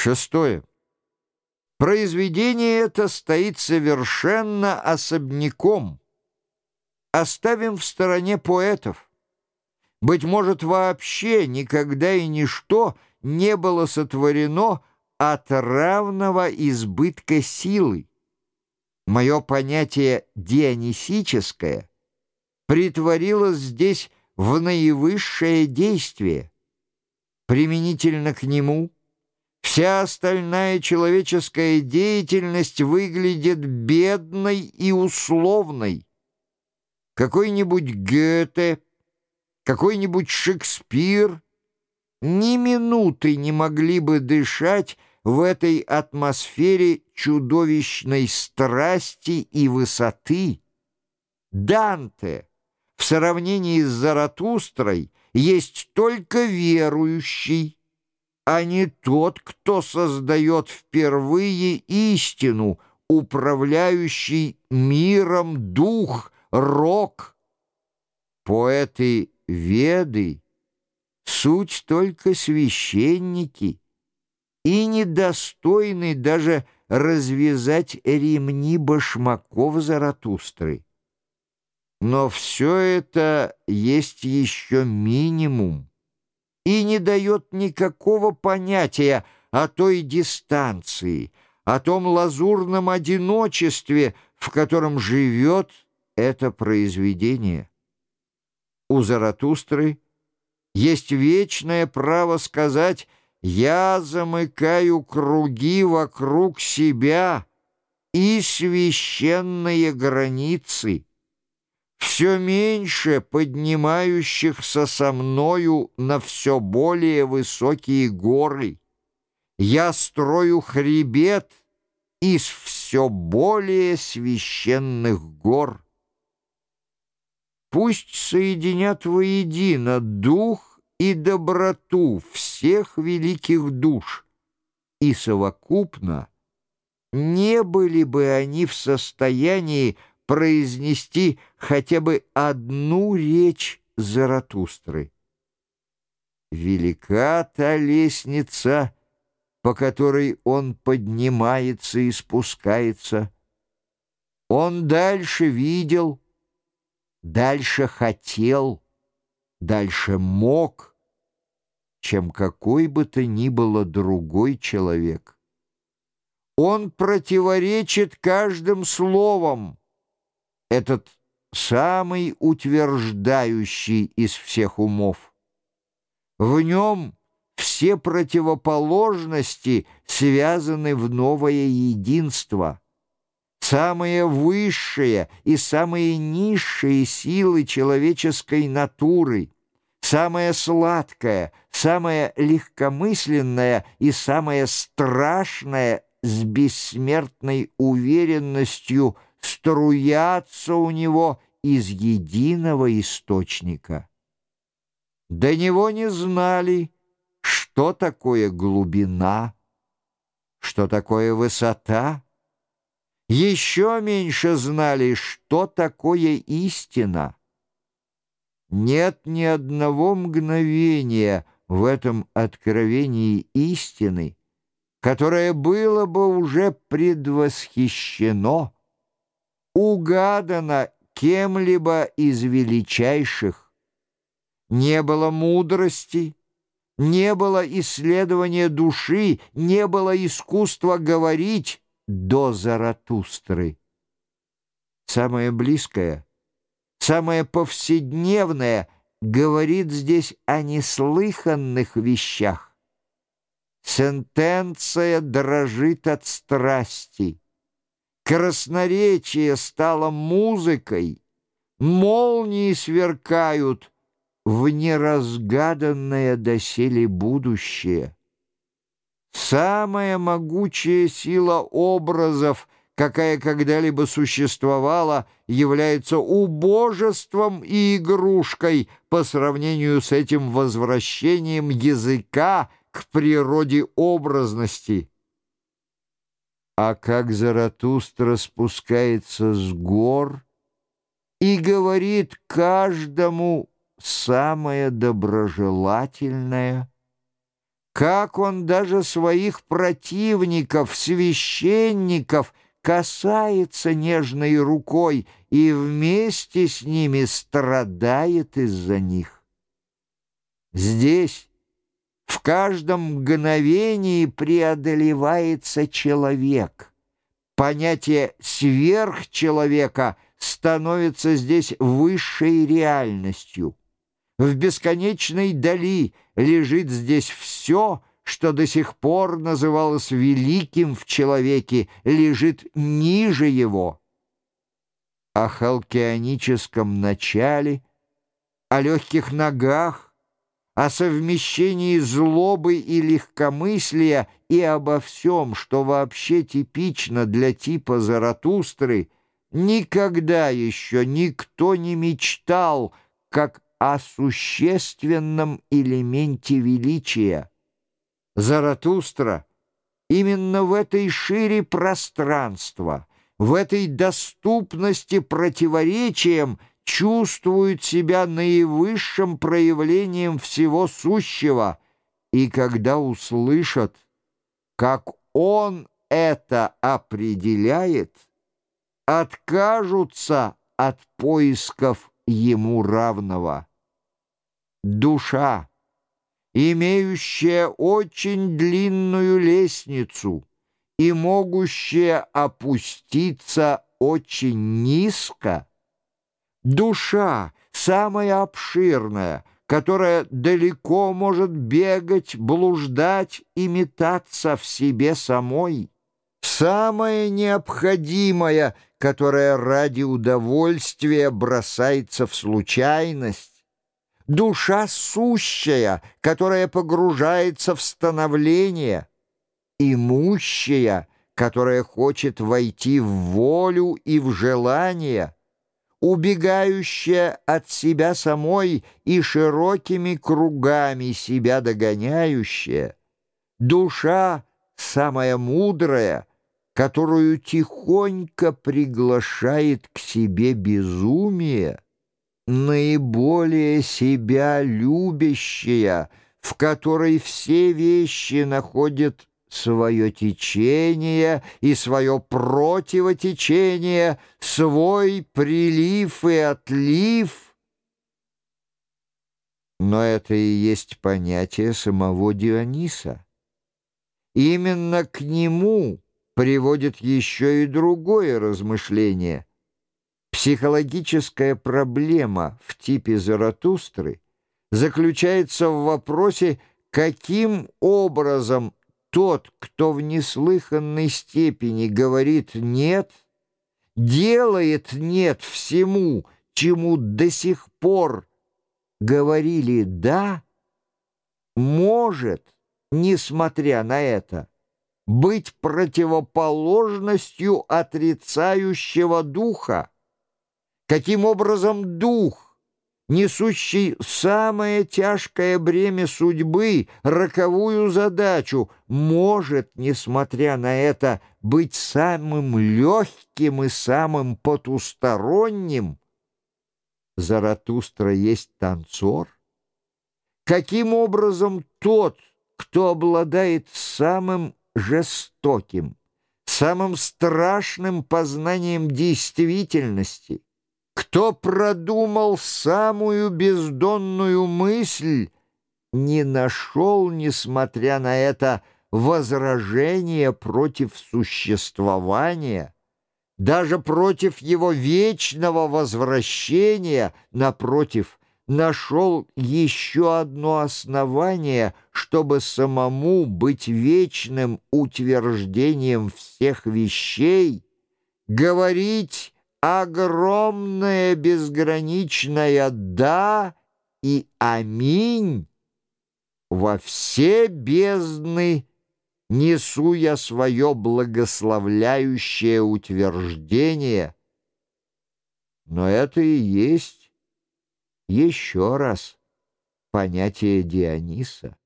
Шестое. Произведение это стоит совершенно особняком. Оставим в стороне поэтов. Быть может, вообще никогда и ничто не было сотворено от равного избытка силы. Мое понятие «дионисическое» притворилось здесь в наивысшее действие. Применительно к нему вся остальная человеческая деятельность выглядит бедной и условной. Какой-нибудь Гёте, какой-нибудь Шекспир ни минуты не могли бы дышать в этой атмосфере чудовищной страсти и высоты. Данте в сравнении с Заратустрой есть только верующий, а не тот, кто создает впервые истину, управляющий миром дух, рок. Поэты Веды — суть только священники и недостойны даже развязать ремни башмаков Заратустры. Но все это есть еще минимум и не дает никакого понятия о той дистанции, о том лазурном одиночестве, в котором живет это произведение. У Заратустры есть вечное право сказать «Я замыкаю круги вокруг себя и священные границы» все меньше поднимающихся со мною на все более высокие горы. Я строю хребет из все более священных гор. Пусть соединят воедино дух и доброту всех великих душ, и совокупно не были бы они в состоянии произнести хотя бы одну речь Заратустры. Велика та лестница, по которой он поднимается и спускается. Он дальше видел, дальше хотел, дальше мог, чем какой бы то ни было другой человек. Он противоречит каждым словом, этот самый утверждающий из всех умов. В нем все противоположности связаны в новое единство. Самые высшие и самые низшие силы человеческой натуры, самое сладкое, самое легкомысленное и самое страшное с бессмертной уверенностью – струятся у него из единого источника. До него не знали, что такое глубина, что такое высота. Еще меньше знали, что такое истина. Нет ни одного мгновения в этом откровении истины, которое было бы уже предвосхищено, угадано кем-либо из величайших. Не было мудрости, не было исследования души, не было искусства говорить до Заратустры. Самое близкое, самое повседневное говорит здесь о неслыханных вещах. Сентенция дрожит от страсти. Красноречие стало музыкой, молнии сверкают в неразгаданное доселе будущее. Самая могучая сила образов, какая когда-либо существовала, является убожеством и игрушкой по сравнению с этим возвращением языка к природе образности. А как Заратустра спускается с гор и говорит каждому самое доброжелательное, как он даже своих противников, священников, касается нежной рукой и вместе с ними страдает из-за них. Здесь в каждом мгновении преодолевается человек. Понятие сверхчеловека становится здесь высшей реальностью. В бесконечной дали лежит здесь все, что до сих пор называлось великим в человеке, лежит ниже его. О халкионическом начале, о легких ногах, о совмещении злобы и легкомыслия и обо всем, что вообще типично для типа Заратустры, никогда еще никто не мечтал, как о существенном элементе величия. Заратустра именно в этой шире пространства, в этой доступности противоречиям чувствует себя наивысшим проявлением всего сущего, и когда услышат, как он это определяет, откажутся от поисков ему равного. Душа, имеющая очень длинную лестницу и могущая опуститься очень низко, душа самая обширная, которая далеко может бегать, блуждать и метаться в себе самой, самая необходимая, которая ради удовольствия бросается в случайность, душа сущая, которая погружается в становление, имущая, которая хочет войти в волю и в желание, убегающая от себя самой и широкими кругами себя догоняющая, душа самая мудрая, которую тихонько приглашает к себе безумие, наиболее себя любящая, в которой все вещи находят свое течение и свое противотечение, свой прилив и отлив. Но это и есть понятие самого Диониса. Именно к нему приводит еще и другое размышление — Психологическая проблема в типе Заратустры заключается в вопросе, каким образом тот, кто в неслыханной степени говорит «нет», делает «нет» всему, чему до сих пор говорили «да», может, несмотря на это, быть противоположностью отрицающего духа, Каким образом дух, несущий самое тяжкое бремя судьбы, роковую задачу, может, несмотря на это, быть самым легким и самым потусторонним? Заратустра есть танцор? Каким образом тот, кто обладает самым жестоким, самым страшным познанием действительности, кто продумал самую бездонную мысль, не нашел, несмотря на это, возражения против существования, даже против его вечного возвращения, напротив, нашел еще одно основание, чтобы самому быть вечным утверждением всех вещей, говорить огромное безграничное «да» и «аминь» во все бездны несу я свое благословляющее утверждение. Но это и есть еще раз понятие Диониса.